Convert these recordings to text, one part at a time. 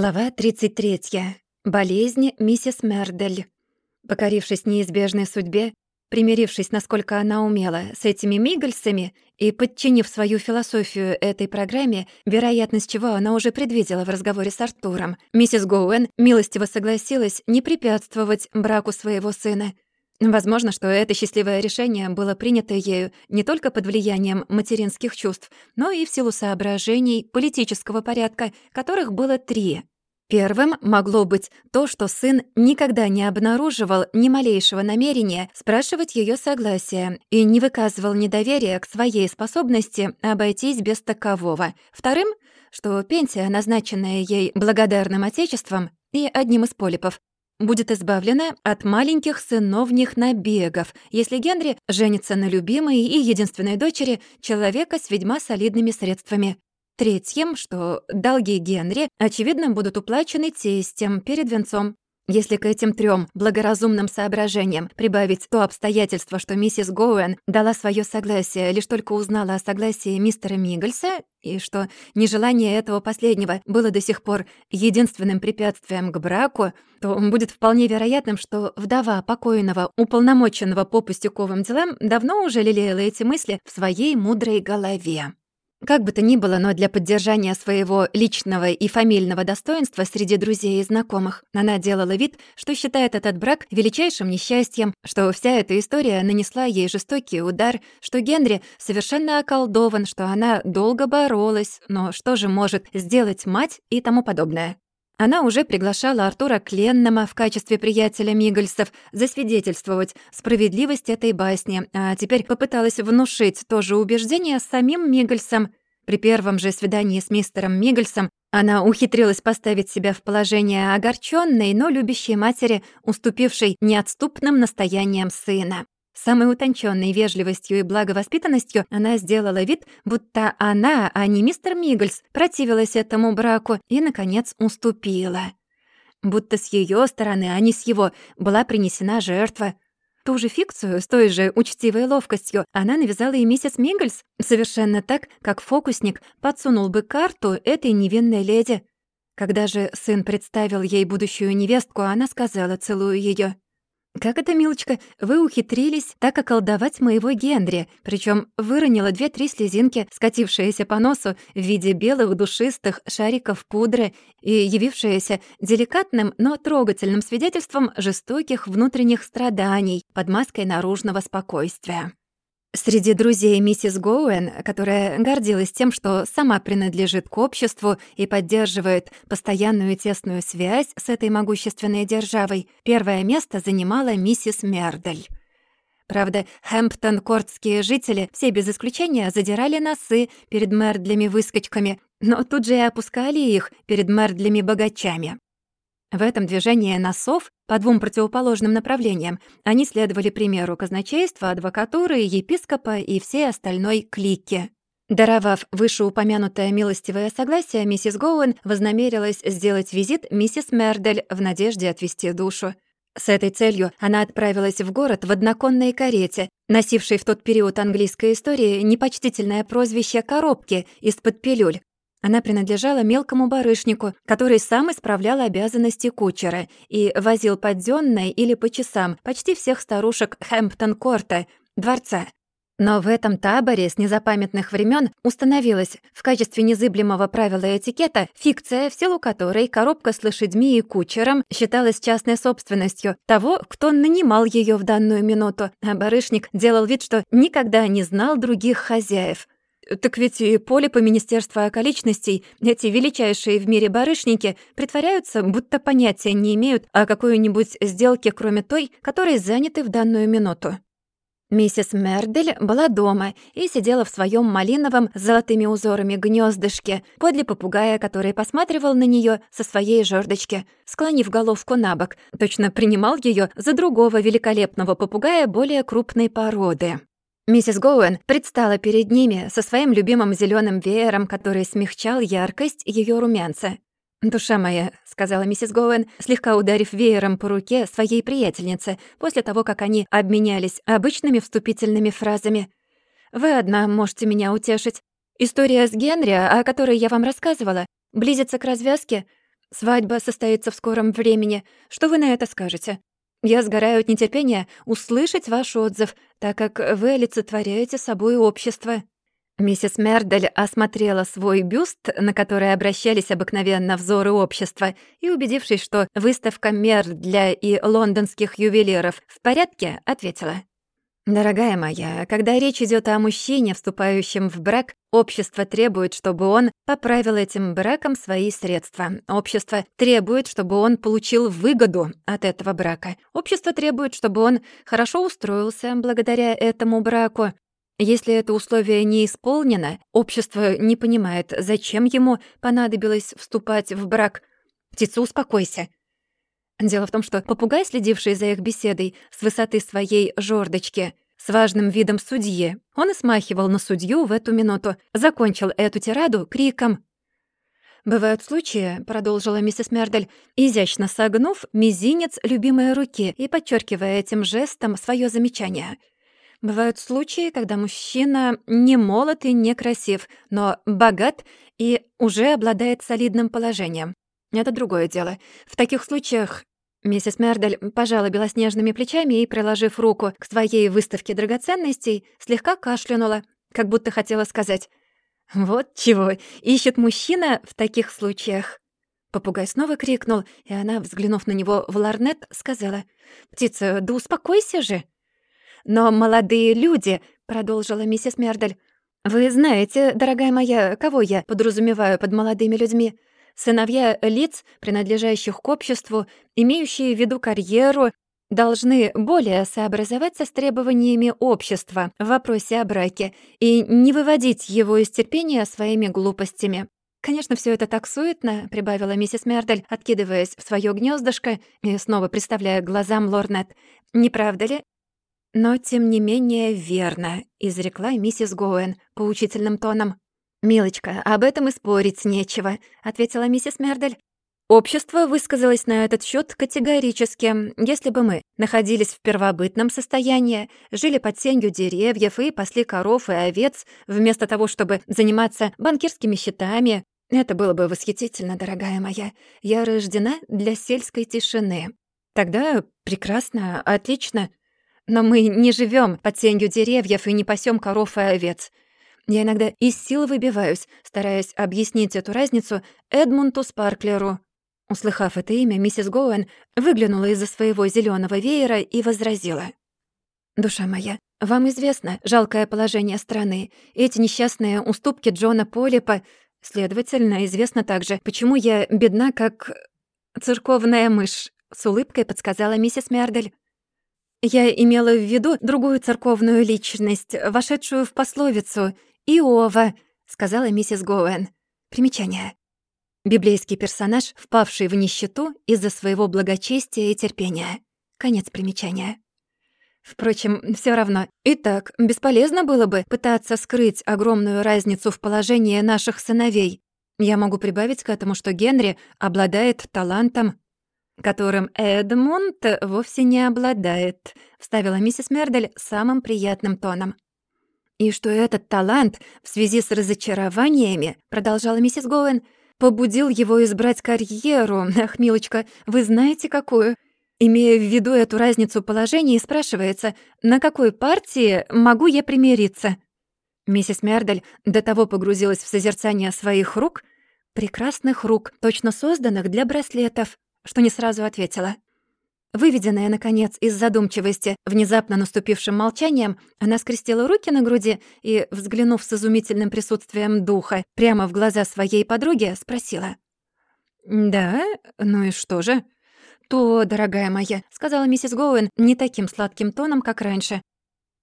Глава 33. Болезнь миссис Мердель. Покорившись неизбежной судьбе, примирившись, насколько она умела, с этими мигельсами и подчинив свою философию этой программе, вероятность чего она уже предвидела в разговоре с Артуром, миссис Гоуэн милостиво согласилась не препятствовать браку своего сына. Возможно, что это счастливое решение было принято ею не только под влиянием материнских чувств, но и в силу соображений политического порядка, которых было три. Первым могло быть то, что сын никогда не обнаруживал ни малейшего намерения спрашивать ее согласия и не выказывал недоверия к своей способности обойтись без такового. Вторым — что пенсия, назначенная ей благодарным отечеством и одним из полипов, будет избавлена от маленьких сыновних набегов, если Генри женится на любимой и единственной дочери человека с весьма солидными средствами. Третьим, что долги Генри, очевидно, будут уплачены тестем перед венцом. Если к этим трем благоразумным соображениям прибавить то обстоятельство, что миссис Гоуэн дала свое согласие, лишь только узнала о согласии мистера Миггельса, и что нежелание этого последнего было до сих пор единственным препятствием к браку, то будет вполне вероятным, что вдова покойного, уполномоченного по пустяковым делам, давно уже лелеяла эти мысли в своей мудрой голове. Как бы то ни было, но для поддержания своего личного и фамильного достоинства среди друзей и знакомых она делала вид, что считает этот брак величайшим несчастьем, что вся эта история нанесла ей жестокий удар, что Генри совершенно околдован, что она долго боролась, но что же может сделать мать и тому подобное. Она уже приглашала Артура Кленнама в качестве приятеля Мигельсов засвидетельствовать справедливость этой басни, а теперь попыталась внушить то же убеждение самим Мигельсам. При первом же свидании с мистером Мигельсом она ухитрилась поставить себя в положение огорченной, но любящей матери, уступившей неотступным настояниям сына. Самой утонченной вежливостью и благовоспитанностью она сделала вид, будто она, а не мистер Миггельс, противилась этому браку и, наконец, уступила. Будто с ее стороны, а не с его, была принесена жертва. Ту же фикцию с той же учтивой ловкостью она навязала и миссис Миггельс, совершенно так, как фокусник подсунул бы карту этой невинной леди. Когда же сын представил ей будущую невестку, она сказала, целуя ее: «Как это, милочка, вы ухитрились так околдовать моего Генри, причем выронила две-три слезинки, скатившиеся по носу в виде белых душистых шариков пудры и явившиеся деликатным, но трогательным свидетельством жестоких внутренних страданий под маской наружного спокойствия». Среди друзей миссис Гоуэн, которая гордилась тем, что сама принадлежит к обществу и поддерживает постоянную тесную связь с этой могущественной державой, первое место занимала миссис Мердель. Правда, Хэмптон-кортские жители все без исключения задирали носы перед мердлями-выскочками, но тут же и опускали их перед мердлями-богачами. В этом движении носов по двум противоположным направлениям они следовали примеру казначейства, адвокатуры, епископа и всей остальной клики. Даровав вышеупомянутое милостивое согласие, миссис Гоуэн вознамерилась сделать визит миссис Мердель в надежде отвести душу. С этой целью она отправилась в город в одноконной карете, носившей в тот период английской истории непочтительное прозвище «коробки» из-под пилюль, она принадлежала мелкому барышнику, который сам исправлял обязанности кучера и возил поддённой или по часам почти всех старушек Хэмптон-Корта, дворца. Но в этом таборе с незапамятных времен установилась в качестве незыблемого правила этикета фикция, в силу которой коробка с лошадьми и кучером считалась частной собственностью того, кто нанимал ее в данную минуту, а барышник делал вид, что никогда не знал других хозяев — так ведь и поле по Министерству околичностей, эти величайшие в мире барышники, притворяются, будто понятия не имеют о какой-нибудь сделке, кроме той, которой заняты в данную минуту. Миссис Мердель была дома и сидела в своем малиновом с золотыми узорами гнездышке подле попугая, который посматривал на нее со своей жердочки, склонив головку на бок, точно принимал ее за другого великолепного попугая более крупной породы. Миссис Гоуэн предстала перед ними со своим любимым зеленым веером, который смягчал яркость ее румянца. «Душа моя», — сказала миссис Гоуэн, слегка ударив веером по руке своей приятельнице, после того, как они обменялись обычными вступительными фразами. «Вы одна можете меня утешить. История с Генри, о которой я вам рассказывала, близится к развязке. Свадьба состоится в скором времени. Что вы на это скажете? Я сгораю от нетерпения услышать ваш отзыв, так как вы олицетворяете собой общество». Миссис Мердель осмотрела свой бюст, на который обращались обыкновенно взоры общества, и, убедившись, что выставка мер для и лондонских ювелиров в порядке, ответила. «Дорогая моя, когда речь идет о мужчине, вступающем в брак, общество требует, чтобы он поправил этим браком свои средства. Общество требует, чтобы он получил выгоду от этого брака. Общество требует, чтобы он хорошо устроился благодаря этому браку. Если это условие не исполнено, общество не понимает, зачем ему понадобилось вступать в брак. Птица, успокойся. Дело в том, что попугай, следивший за их беседой с высоты своей жордочки, с важным видом судьи, он и смахивал на судью в эту минуту, закончил эту тираду криком «Бывают случаи», — продолжила миссис Мердель, изящно согнув мизинец любимой руки и подчеркивая этим жестом свое замечание. «Бывают случаи, когда мужчина не молод и не красив, но богат и уже обладает солидным положением. Это другое дело. В таких случаях Миссис Мердель пожала белоснежными плечами и, приложив руку к своей выставке драгоценностей, слегка кашлянула, как будто хотела сказать «Вот чего ищет мужчина в таких случаях». Попугай снова крикнул, и она, взглянув на него в ларнет, сказала «Птица, да успокойся же». «Но молодые люди», — продолжила миссис Мердель, «вы знаете, дорогая моя, кого я подразумеваю под молодыми людьми?» Сыновья лиц, принадлежащих к обществу, имеющие в виду карьеру, должны более сообразоваться с требованиями общества в вопросе о браке и не выводить его из терпения своими глупостями. «Конечно, все это так суетно», — прибавила миссис Мердель, откидываясь в свое гнездышко и снова представляя глазам Лорнет. «Не правда ли?» «Но, тем не менее, верно», — изрекла миссис Гоуэн поучительным тоном. «Милочка, об этом и спорить нечего», — ответила миссис Мердель. Общество высказалось на этот счет категорически. Если бы мы находились в первобытном состоянии, жили под сенью деревьев и пасли коров и овец, вместо того, чтобы заниматься банкирскими счетами, это было бы восхитительно, дорогая моя. Я рождена для сельской тишины. Тогда прекрасно, отлично. Но мы не живем под сенью деревьев и не пасем коров и овец. Я иногда из сил выбиваюсь, стараясь объяснить эту разницу Эдмунту Спарклеру. Услыхав это имя, миссис Гоуэн выглянула из-за своего зеленого веера и возразила. «Душа моя, вам известно жалкое положение страны. Эти несчастные уступки Джона Полипа. Следовательно, известно также, почему я бедна, как церковная мышь», — с улыбкой подсказала миссис Мердель. «Я имела в виду другую церковную личность, вошедшую в пословицу — «Иова», — сказала миссис Гоуэн. Примечание. Библейский персонаж, впавший в нищету из-за своего благочестия и терпения. Конец примечания. Впрочем, все равно. Итак, бесполезно было бы пытаться скрыть огромную разницу в положении наших сыновей. Я могу прибавить к этому, что Генри обладает талантом, которым Эдмунд вовсе не обладает, вставила миссис Мердель самым приятным тоном. И что этот талант в связи с разочарованиями, продолжала миссис Гоуэн, побудил его избрать карьеру. Ах, милочка, вы знаете какую? Имея в виду эту разницу положений, спрашивается, на какой партии могу я примириться? Миссис Мердель до того погрузилась в созерцание своих рук, прекрасных рук, точно созданных для браслетов, что не сразу ответила. Выведенная, наконец, из задумчивости внезапно наступившим молчанием, она скрестила руки на груди и, взглянув с изумительным присутствием духа прямо в глаза своей подруги, спросила. «Да? Ну и что же?» «То, дорогая моя», — сказала миссис Гоуэн не таким сладким тоном, как раньше,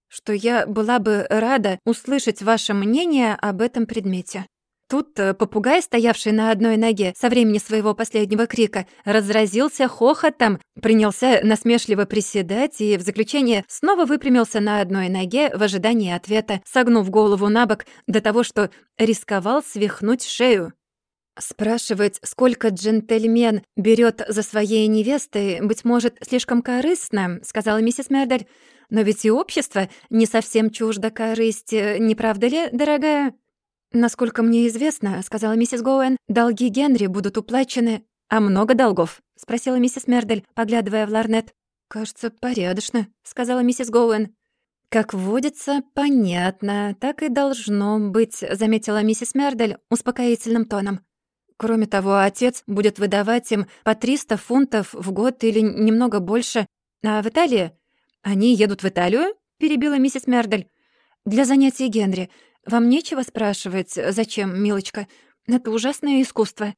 «что я была бы рада услышать ваше мнение об этом предмете». Тут э, попугай, стоявший на одной ноге со времени своего последнего крика, разразился хохотом, принялся насмешливо приседать и в заключение снова выпрямился на одной ноге в ожидании ответа, согнув голову на бок до того, что рисковал свихнуть шею. Спрашивать, сколько джентльмен берет за своей невестой, быть может, слишком корыстно, сказала миссис Мердель. Но ведь и общество не совсем чуждо корысти, не правда ли, дорогая? «Насколько мне известно, — сказала миссис Гоуэн, — долги Генри будут уплачены...» «А много долгов?» — спросила миссис Мердель, поглядывая в ларнет. «Кажется, порядочно», — сказала миссис Гоуэн. «Как водится, понятно, так и должно быть», — заметила миссис Мердель успокоительным тоном. «Кроме того, отец будет выдавать им по 300 фунтов в год или немного больше. А в Италии? Они едут в Италию?» — перебила миссис Мердель. «Для занятий Генри. Вам нечего спрашивать, зачем, милочка? Это ужасное искусство».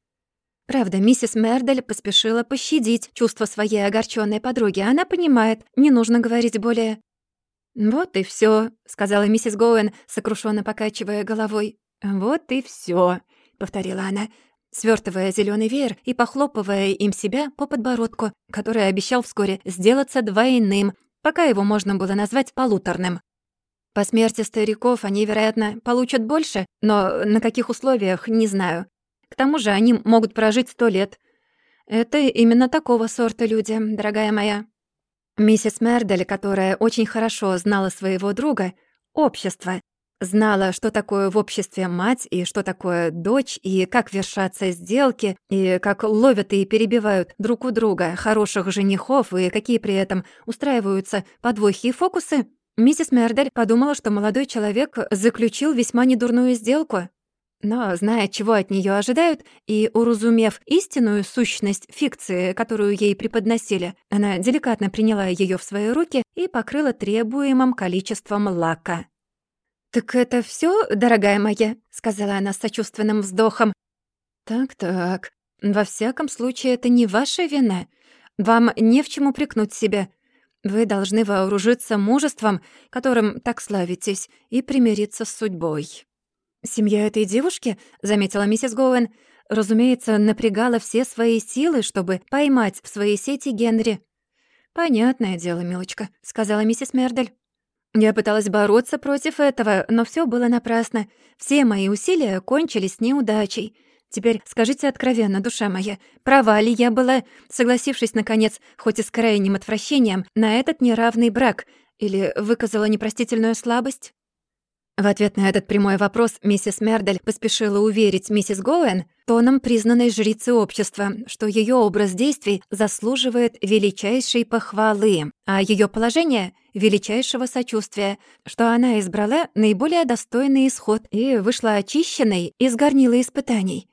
Правда, миссис Мердель поспешила пощадить чувства своей огорченной подруги. Она понимает, не нужно говорить более. «Вот и все, сказала миссис Гоуэн, сокрушенно покачивая головой. «Вот и все, повторила она, свертывая зеленый веер и похлопывая им себя по подбородку, который обещал вскоре сделаться двойным, пока его можно было назвать полуторным. По смерти стариков они, вероятно, получат больше, но на каких условиях, не знаю. К тому же они могут прожить сто лет. Это именно такого сорта люди, дорогая моя. Миссис Мердель, которая очень хорошо знала своего друга, общество, знала, что такое в обществе мать и что такое дочь, и как вершатся сделки, и как ловят и перебивают друг у друга хороших женихов, и какие при этом устраиваются подвохи и фокусы, миссис Мердель подумала, что молодой человек заключил весьма недурную сделку. Но, зная, чего от нее ожидают, и уразумев истинную сущность фикции, которую ей преподносили, она деликатно приняла ее в свои руки и покрыла требуемым количеством лака. «Так это все, дорогая моя?» — сказала она с сочувственным вздохом. «Так-так, во всяком случае, это не ваша вина. Вам не в чем упрекнуть себя. Вы должны вооружиться мужеством, которым так славитесь, и примириться с судьбой». «Семья этой девушки», — заметила миссис Гоуэн, разумеется, напрягала все свои силы, чтобы поймать в свои сети Генри. «Понятное дело, милочка», — сказала миссис Мердель. Я пыталась бороться против этого, но все было напрасно. Все мои усилия кончились неудачей. Теперь скажите откровенно, душа моя, права ли я была, согласившись, наконец, хоть и с крайним отвращением, на этот неравный брак, или выказала непростительную слабость? В ответ на этот прямой вопрос миссис Мердель поспешила уверить миссис Гоуэн, тоном признанной жрицы общества, что ее образ действий заслуживает величайшей похвалы, а ее положение — величайшего сочувствия, что она избрала наиболее достойный исход и вышла очищенной из горнила испытаний.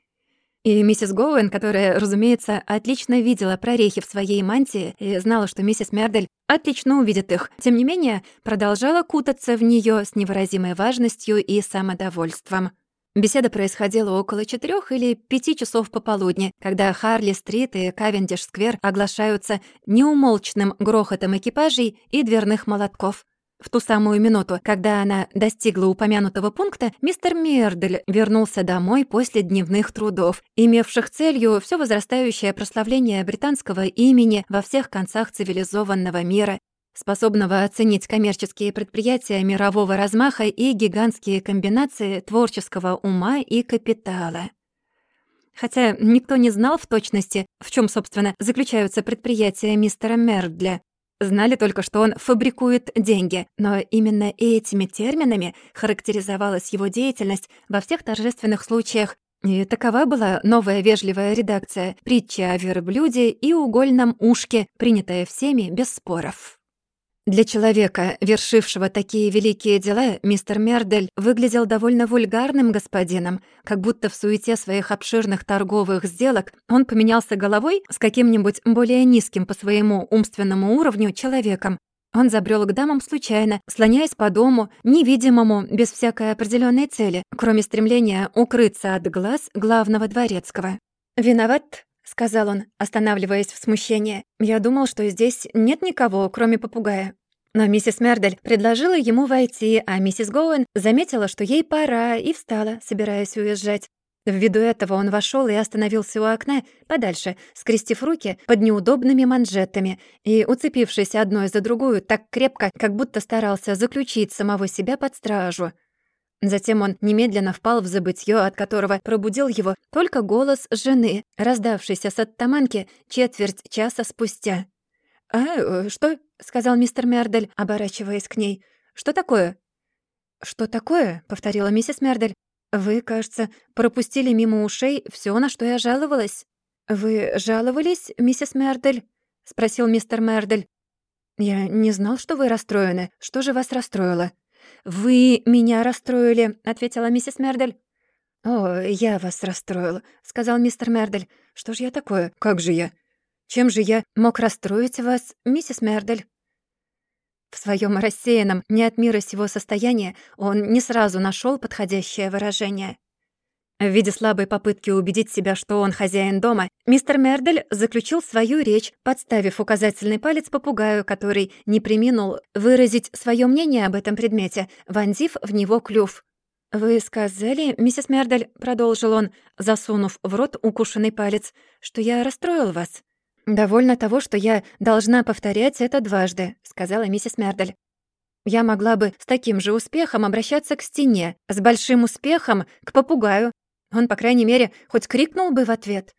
И миссис Гоуэн, которая, разумеется, отлично видела прорехи в своей мантии и знала, что миссис Мердель отлично увидит их, тем не менее, продолжала кутаться в нее с невыразимой важностью и самодовольством. Беседа происходила около четырех или пяти часов пополудни, когда Харли-стрит и Кавендиш-сквер оглашаются неумолчным грохотом экипажей и дверных молотков. В ту самую минуту, когда она достигла упомянутого пункта, мистер Мердель вернулся домой после дневных трудов, имевших целью все возрастающее прославление британского имени во всех концах цивилизованного мира, способного оценить коммерческие предприятия мирового размаха и гигантские комбинации творческого ума и капитала. Хотя никто не знал в точности, в чем, собственно, заключаются предприятия мистера Мердля. Знали только, что он фабрикует деньги, но именно этими терминами характеризовалась его деятельность во всех торжественных случаях, и такова была новая вежливая редакция притчи о верблюде и угольном ушке, принятая всеми без споров. Для человека, вершившего такие великие дела, мистер Мердель выглядел довольно вульгарным господином, как будто в суете своих обширных торговых сделок он поменялся головой с каким-нибудь более низким по своему умственному уровню человеком. Он забрел к дамам случайно, слоняясь по дому, невидимому, без всякой определенной цели, кроме стремления укрыться от глаз главного дворецкого. «Виноват», — сказал он, останавливаясь в смущении. «Я думал, что здесь нет никого, кроме попугая». Но миссис Мердель предложила ему войти, а миссис Гоуэн заметила, что ей пора, и встала, собираясь уезжать. Ввиду этого он вошел и остановился у окна, подальше, скрестив руки под неудобными манжетами и уцепившись одной за другую так крепко, как будто старался заключить самого себя под стражу. Затем он немедленно впал в забытье, от которого пробудил его только голос жены, раздавшийся с оттаманки четверть часа спустя. «А, э, что?» — сказал мистер Мердель, оборачиваясь к ней. «Что такое?» «Что такое?» — повторила миссис Мердель. «Вы, кажется, пропустили мимо ушей все, на что я жаловалась». «Вы жаловались, миссис Мердель?» — спросил мистер Мердель. «Я не знал, что вы расстроены. Что же вас расстроило?» «Вы меня расстроили», — ответила миссис Мердель. «О, я вас расстроил», — сказал мистер Мердель. «Что же я такое? Как же я? Чем же я мог расстроить вас, миссис Мердель?» В своем рассеянном, не от мира сего состоянии он не сразу нашел подходящее выражение. В виде слабой попытки убедить себя, что он хозяин дома, мистер Мердель заключил свою речь, подставив указательный палец попугаю, который не приминул выразить свое мнение об этом предмете, вонзив в него клюв. «Вы сказали, миссис Мердель», — продолжил он, засунув в рот укушенный палец, «что я расстроил вас». «Довольно того, что я должна повторять это дважды», — сказала миссис Мердель. «Я могла бы с таким же успехом обращаться к стене, с большим успехом к попугаю, он, по крайней мере, хоть крикнул бы в ответ.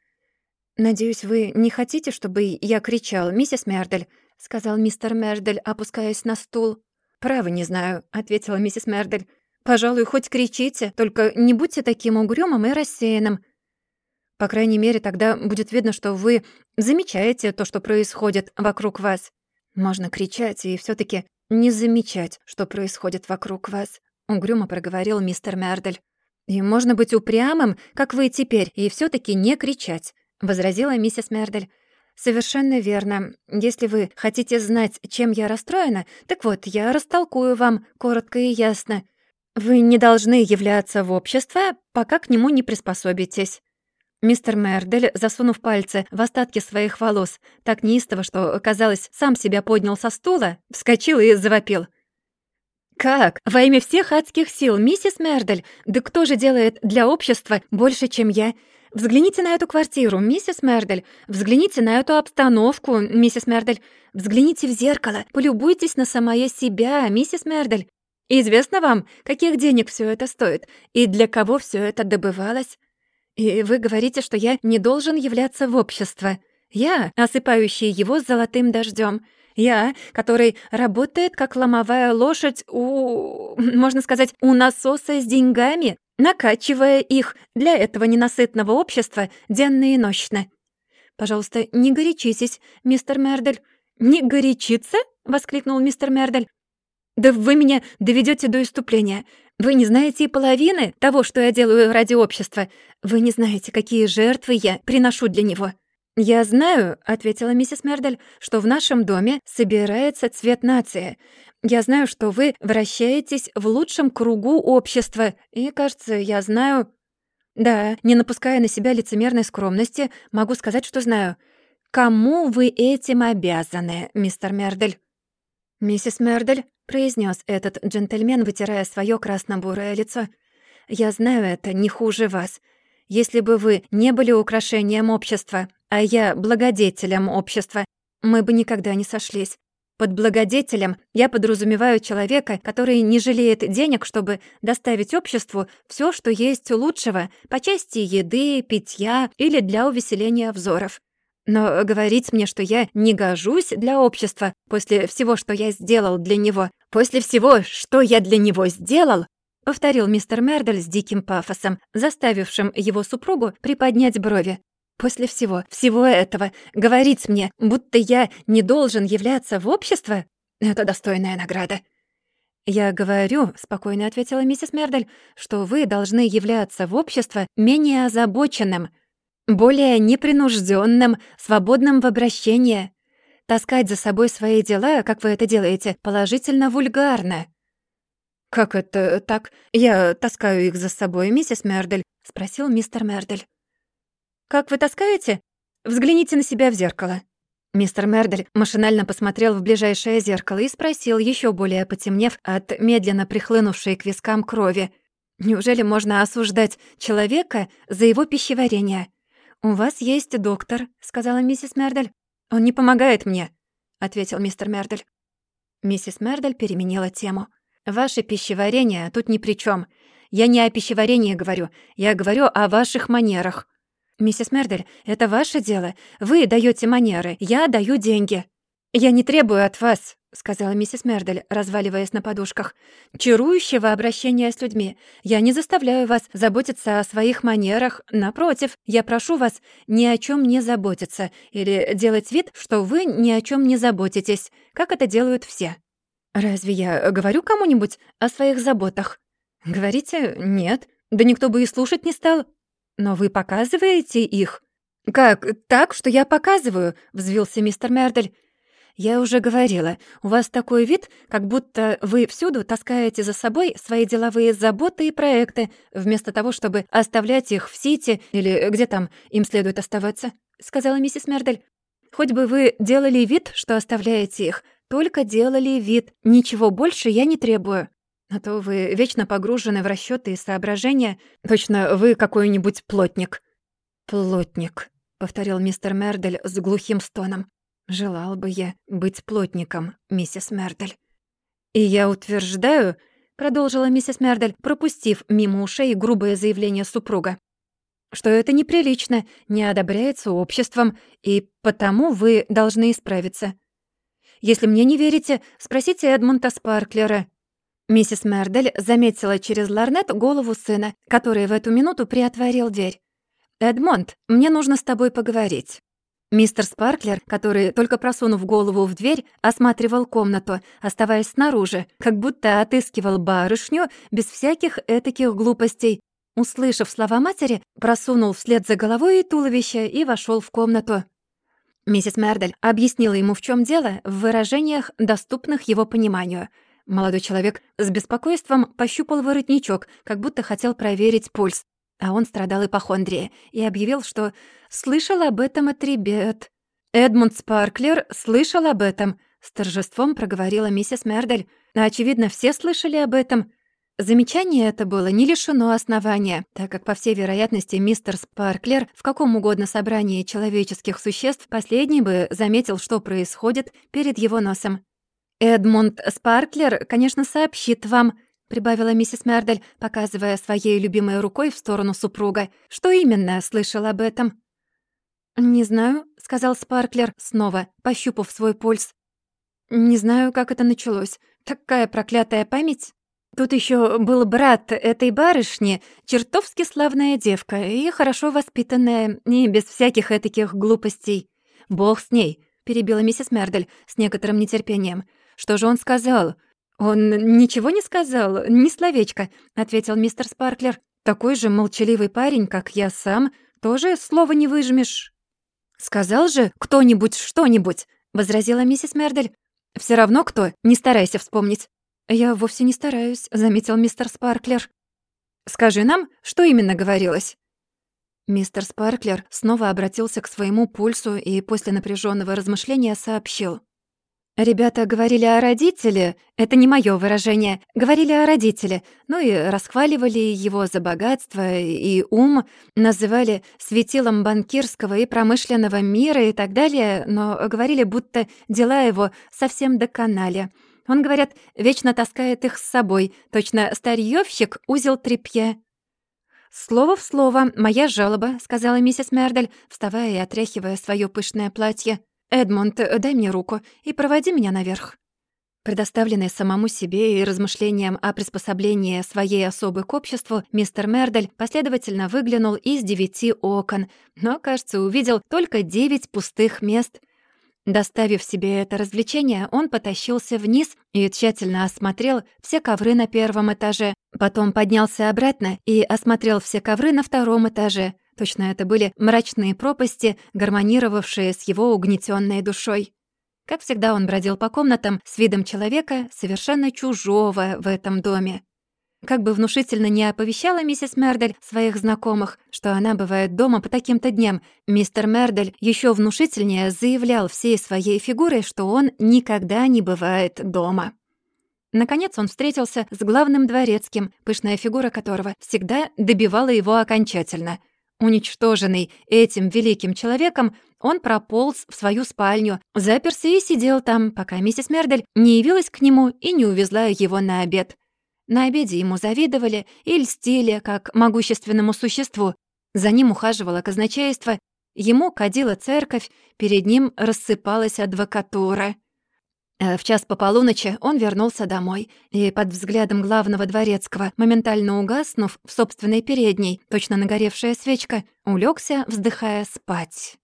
«Надеюсь, вы не хотите, чтобы я кричал, миссис Мердель?» — сказал мистер Мердель, опускаясь на стул. «Право не знаю», — ответила миссис Мердель. «Пожалуй, хоть кричите, только не будьте таким угрюмым и рассеянным. По крайней мере, тогда будет видно, что вы замечаете то, что происходит вокруг вас. Можно кричать и все таки не замечать, что происходит вокруг вас», — угрюмо проговорил мистер Мердель. «И можно быть упрямым, как вы теперь, и все таки не кричать», — возразила миссис Мердель. «Совершенно верно. Если вы хотите знать, чем я расстроена, так вот, я растолкую вам коротко и ясно. Вы не должны являться в общество, пока к нему не приспособитесь». Мистер Мердель, засунув пальцы в остатки своих волос, так неистово, что, казалось, сам себя поднял со стула, вскочил и завопил. «Как? Во имя всех адских сил, миссис Мердель? Да кто же делает для общества больше, чем я? Взгляните на эту квартиру, миссис Мердель. Взгляните на эту обстановку, миссис Мердель. Взгляните в зеркало, полюбуйтесь на самое себя, миссис Мердель. Известно вам, каких денег все это стоит и для кого все это добывалось? И вы говорите, что я не должен являться в общество. Я, осыпающий его золотым дождем. Я, который работает как ломовая лошадь у... можно сказать, у насоса с деньгами, накачивая их для этого ненасытного общества денно и нощно. Пожалуйста, не горячитесь, мистер Мердель. «Не горячиться?» — воскликнул мистер Мердель. «Да вы меня доведете до иступления. Вы не знаете и половины того, что я делаю ради общества. Вы не знаете, какие жертвы я приношу для него». «Я знаю», — ответила миссис Мердель, «что в нашем доме собирается цвет нации. Я знаю, что вы вращаетесь в лучшем кругу общества, и, кажется, я знаю...» «Да, не напуская на себя лицемерной скромности, могу сказать, что знаю. Кому вы этим обязаны, мистер Мердель?» «Миссис Мердель», — произнес этот джентльмен, вытирая свое красно-бурое лицо, «я знаю это не хуже вас. Если бы вы не были украшением общества, а я благодетелем общества, мы бы никогда не сошлись. Под благодетелем я подразумеваю человека, который не жалеет денег, чтобы доставить обществу все, что есть лучшего по части еды, питья или для увеселения взоров. Но говорить мне, что я не гожусь для общества после всего, что я сделал для него, после всего, что я для него сделал, повторил мистер Мердель с диким пафосом, заставившим его супругу приподнять брови. После всего, всего этого, говорить мне, будто я не должен являться в общество, это достойная награда. «Я говорю», — спокойно ответила миссис Мердель, «что вы должны являться в общество менее озабоченным, более непринужденным, свободным в обращении. Таскать за собой свои дела, как вы это делаете, положительно вульгарно». «Как это так? Я таскаю их за собой, миссис Мердель?» — спросил мистер Мердель. «Как вы таскаете? Взгляните на себя в зеркало». Мистер Мердель машинально посмотрел в ближайшее зеркало и спросил, еще более потемнев от медленно прихлынувшей к вискам крови. «Неужели можно осуждать человека за его пищеварение?» «У вас есть доктор», — сказала миссис Мердель. «Он не помогает мне», — ответил мистер Мердель. Миссис Мердель переменила тему. Ваше пищеварение тут ни при чем. Я не о пищеварении говорю, я говорю о ваших манерах. Миссис Мердель, это ваше дело. Вы даете манеры, я даю деньги. Я не требую от вас, сказала миссис Мердель, разваливаясь на подушках. «Чарующего обращения с людьми. Я не заставляю вас заботиться о своих манерах. Напротив, я прошу вас ни о чем не заботиться или делать вид, что вы ни о чем не заботитесь, как это делают все». «Разве я говорю кому-нибудь о своих заботах?» «Говорите, нет. Да никто бы и слушать не стал. Но вы показываете их». «Как? Так, что я показываю?» — взвился мистер Мердель. «Я уже говорила, у вас такой вид, как будто вы всюду таскаете за собой свои деловые заботы и проекты, вместо того, чтобы оставлять их в Сити или где там им следует оставаться», — сказала миссис Мердель. «Хоть бы вы делали вид, что оставляете их, только делали вид. Ничего больше я не требую. А то вы вечно погружены в расчёты и соображения. Точно вы какой-нибудь плотник». «Плотник», — повторил мистер Мердель с глухим стоном. «Желал бы я быть плотником, миссис Мердель». «И я утверждаю», — продолжила миссис Мердель, пропустив мимо ушей грубое заявление супруга, «что это неприлично, не одобряется обществом, и потому вы должны исправиться. Если мне не верите, спросите Эдмунда Спарклера». Миссис Мердель заметила через ларнет голову сына, который в эту минуту приотворил дверь. «Эдмонд, мне нужно с тобой поговорить». Мистер Спарклер, который, только просунув голову в дверь, осматривал комнату, оставаясь снаружи, как будто отыскивал барышню без всяких этаких глупостей, услышав слова матери, просунул вслед за головой и туловище и вошел в комнату. Миссис Мердель объяснила ему, в чем дело, в выражениях, доступных его пониманию. Молодой человек с беспокойством пощупал воротничок, как будто хотел проверить пульс. А он страдал ипохондрией и объявил, что слышал об этом от ребят. Эдмунд Спарклер слышал об этом. С торжеством проговорила миссис Мердель. Очевидно, все слышали об этом. Замечание это было не лишено основания, так как, по всей вероятности, мистер Спарклер в каком угодно собрании человеческих существ последний бы заметил, что происходит перед его носом. «Эдмунд Спарклер, конечно, сообщит вам», — прибавила миссис Мердель, показывая своей любимой рукой в сторону супруга. «Что именно слышал об этом?» «Не знаю», — сказал Спарклер, снова пощупав свой пульс. «Не знаю, как это началось. Такая проклятая память». Тут еще был брат этой барышни, чертовски славная девка и хорошо воспитанная, и без всяких этаких глупостей. «Бог с ней», — перебила миссис Мердель с некоторым нетерпением. «Что же он сказал?» «Он ничего не сказал, ни словечко», — ответил мистер Спарклер. «Такой же молчаливый парень, как я сам, тоже слова не выжмешь». «Сказал же кто-нибудь что-нибудь», — возразила миссис Мердель. Все равно кто, не старайся вспомнить». «Я вовсе не стараюсь», — заметил мистер Спарклер. «Скажи нам, что именно говорилось?» Мистер Спарклер снова обратился к своему пульсу и после напряженного размышления сообщил. Ребята говорили о родителе, это не мое выражение, говорили о родителе, ну и расхваливали его за богатство и ум, называли светилом банкирского и промышленного мира и так далее, но говорили, будто дела его совсем доконали. Он, говорят, вечно таскает их с собой, точно старьёвщик узел тряпья. «Слово в слово, моя жалоба», — сказала миссис Мердель, вставая и отряхивая своё пышное платье. «Эдмонд, дай мне руку и проводи меня наверх». Предоставленный самому себе и размышлениям о приспособлении своей особы к обществу, мистер Мердель последовательно выглянул из девяти окон, но, кажется, увидел только девять пустых мест. Доставив себе это развлечение, он потащился вниз и тщательно осмотрел все ковры на первом этаже, потом поднялся обратно и осмотрел все ковры на втором этаже — Точно это были мрачные пропасти, гармонировавшие с его угнетенной душой. Как всегда он бродил по комнатам с видом человека, совершенно чужого в этом доме. Как бы внушительно не оповещала миссис Мердель своих знакомых, что она бывает дома по таким-то дням, мистер Мердель еще внушительнее заявлял всей своей фигурой, что он никогда не бывает дома. Наконец он встретился с главным дворецким, пышная фигура которого всегда добивала его окончательно — Уничтоженный этим великим человеком, он прополз в свою спальню, заперся и сидел там, пока миссис Мердель не явилась к нему и не увезла его на обед. На обеде ему завидовали и льстили, как могущественному существу. За ним ухаживало казначейство, ему кадила церковь, перед ним рассыпалась адвокатура. Э, в час по полуночи он вернулся домой и под взглядом главного дворецкого, моментально угаснув в собственной передней, точно нагоревшая свечка, улегся, вздыхая спать.